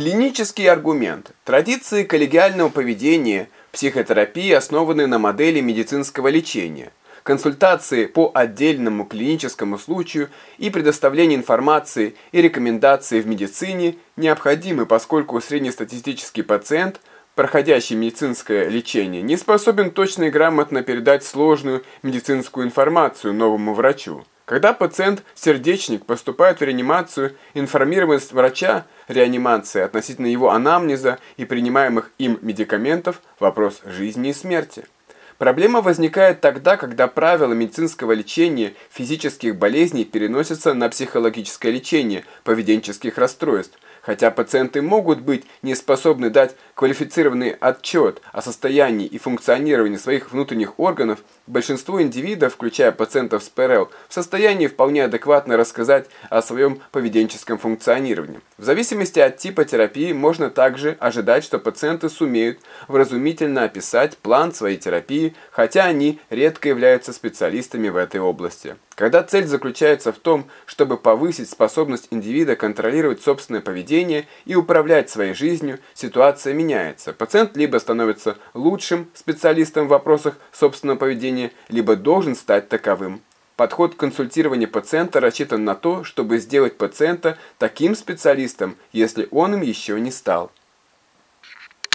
Клинический аргумент. Традиции коллегиального поведения психотерапии основаны на модели медицинского лечения. Консультации по отдельному клиническому случаю и предоставление информации и рекомендаций в медицине необходимы, поскольку среднестатистический пациент, проходящий медицинское лечение, не способен точно и грамотно передать сложную медицинскую информацию новому врачу. Когда пациент-сердечник поступает в реанимацию, информированность врача реанимации относительно его анамнеза и принимаемых им медикаментов – вопрос жизни и смерти. Проблема возникает тогда, когда правила медицинского лечения физических болезней переносятся на психологическое лечение поведенческих расстройств – Хотя пациенты могут быть не способны дать квалифицированный отчет о состоянии и функционировании своих внутренних органов, большинство индивидов, включая пациентов с ПРЛ, в состоянии вполне адекватно рассказать о своем поведенческом функционировании. В зависимости от типа терапии можно также ожидать, что пациенты сумеют вразумительно описать план своей терапии, хотя они редко являются специалистами в этой области. Когда цель заключается в том, чтобы повысить способность индивида контролировать собственное поведение и управлять своей жизнью, ситуация меняется. Пациент либо становится лучшим специалистом в вопросах собственного поведения, либо должен стать таковым. Подход консультирования пациента рассчитан на то, чтобы сделать пациента таким специалистом, если он им еще не стал.